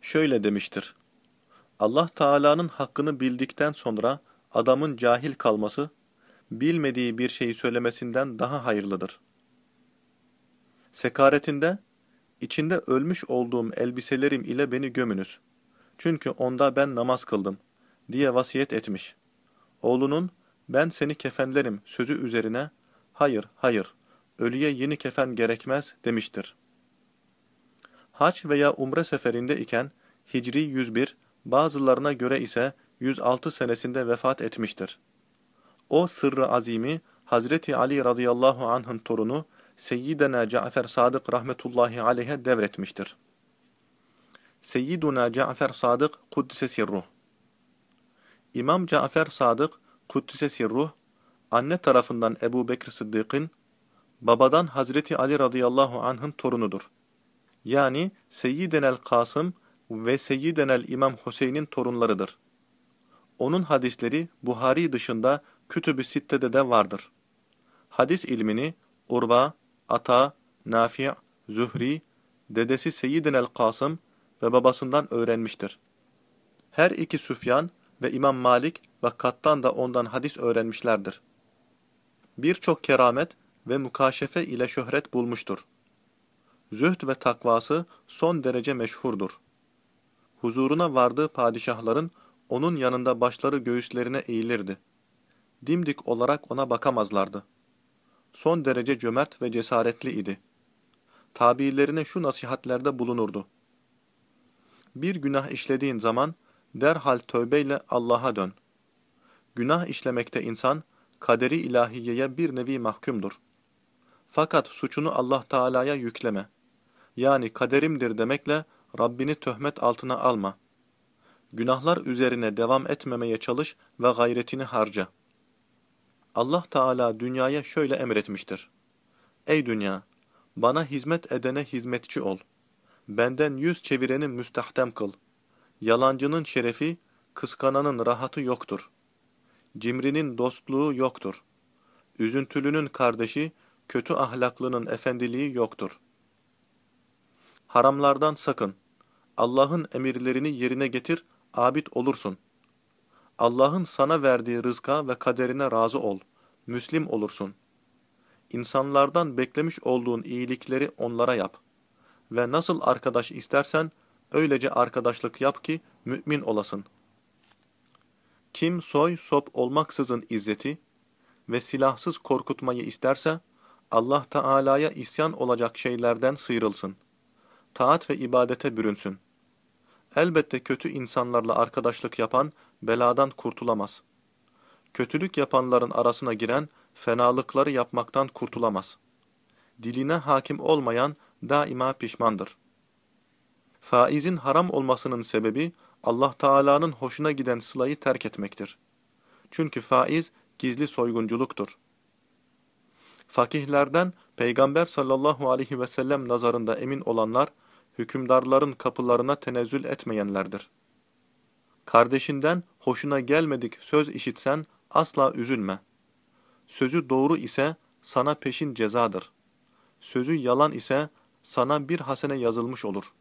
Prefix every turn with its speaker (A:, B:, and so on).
A: şöyle demiştir. Allah Teala'nın hakkını bildikten sonra adamın cahil kalması, bilmediği bir şeyi söylemesinden daha hayırlıdır. Sekaretinde, içinde ölmüş olduğum elbiselerim ile beni gömünüz. Çünkü onda ben namaz kıldım, diye vasiyet etmiş. Oğlunun, ben seni kefenlerim sözü üzerine, hayır, hayır, ölüye yeni kefen gerekmez demiştir. Haç veya umre seferinde iken, Hicri 101, bazılarına göre ise 106 senesinde vefat etmiştir. O sırrı azimi Hazreti Ali radıyallahu anh'ın torunu Seyyidena Cafer Sadık rahmetullahi aleyhe devretmiştir. Seyyiduna Cafer Sadık Kuddise Sirruh İmam Cafer Sadık Kuddise Sirruh anne tarafından Ebu Bekir Sıddık'ın babadan Hazreti Ali radıyallahu anh'ın torunudur. Yani Seyyidenel Kasım ve Seyyidenel İmam Hüseyin'in torunlarıdır. Onun hadisleri Buhari dışında Kütüb-ü Sitte'de de vardır. Hadis ilmini Urva, Ata, Nafi', Zühri, dedesi Seyyidinel Kasım ve babasından öğrenmiştir. Her iki Süfyan ve İmam Malik ve Kattan da ondan hadis öğrenmişlerdir. Birçok keramet ve mukaşefe ile şöhret bulmuştur. Zühd ve takvası son derece meşhurdur. Huzuruna vardığı padişahların onun yanında başları göğüslerine eğilirdi. Dimdik olarak ona bakamazlardı. Son derece cömert ve cesaretli idi. Tabiilerine şu nasihatlerde bulunurdu. Bir günah işlediğin zaman derhal tövbeyle Allah'a dön. Günah işlemekte insan, kaderi ilahiyeye bir nevi mahkumdur. Fakat suçunu Allah Teala'ya yükleme. Yani kaderimdir demekle Rabbini töhmet altına alma. Günahlar üzerine devam etmemeye çalış ve gayretini harca. Allah Teala dünyaya şöyle emretmiştir. Ey dünya! Bana hizmet edene hizmetçi ol. Benden yüz çevireni müstahdem kıl. Yalancının şerefi, kıskananın rahatı yoktur. Cimrinin dostluğu yoktur. Üzüntülünün kardeşi, kötü ahlaklının efendiliği yoktur. Haramlardan sakın. Allah'ın emirlerini yerine getir, abid olursun. Allah'ın sana verdiği rızka ve kaderine razı ol, müslim olursun. İnsanlardan beklemiş olduğun iyilikleri onlara yap. Ve nasıl arkadaş istersen, öylece arkadaşlık yap ki mümin olasın. Kim soy sop olmaksızın izzeti ve silahsız korkutmayı isterse, Allah Teala'ya isyan olacak şeylerden sıyrılsın. Taat ve ibadete bürünsün. Elbette kötü insanlarla arkadaşlık yapan beladan kurtulamaz. Kötülük yapanların arasına giren fenalıkları yapmaktan kurtulamaz. Diline hakim olmayan daima pişmandır. Faizin haram olmasının sebebi Allah Teala'nın hoşuna giden sılayı terk etmektir. Çünkü faiz gizli soygunculuktur. Fakihlerden Peygamber sallallahu aleyhi ve sellem nazarında emin olanlar, hükümdarların kapılarına tenezzül etmeyenlerdir. Kardeşinden hoşuna gelmedik söz işitsen asla üzülme. Sözü doğru ise sana peşin cezadır. Sözü yalan ise sana bir hasene yazılmış olur.''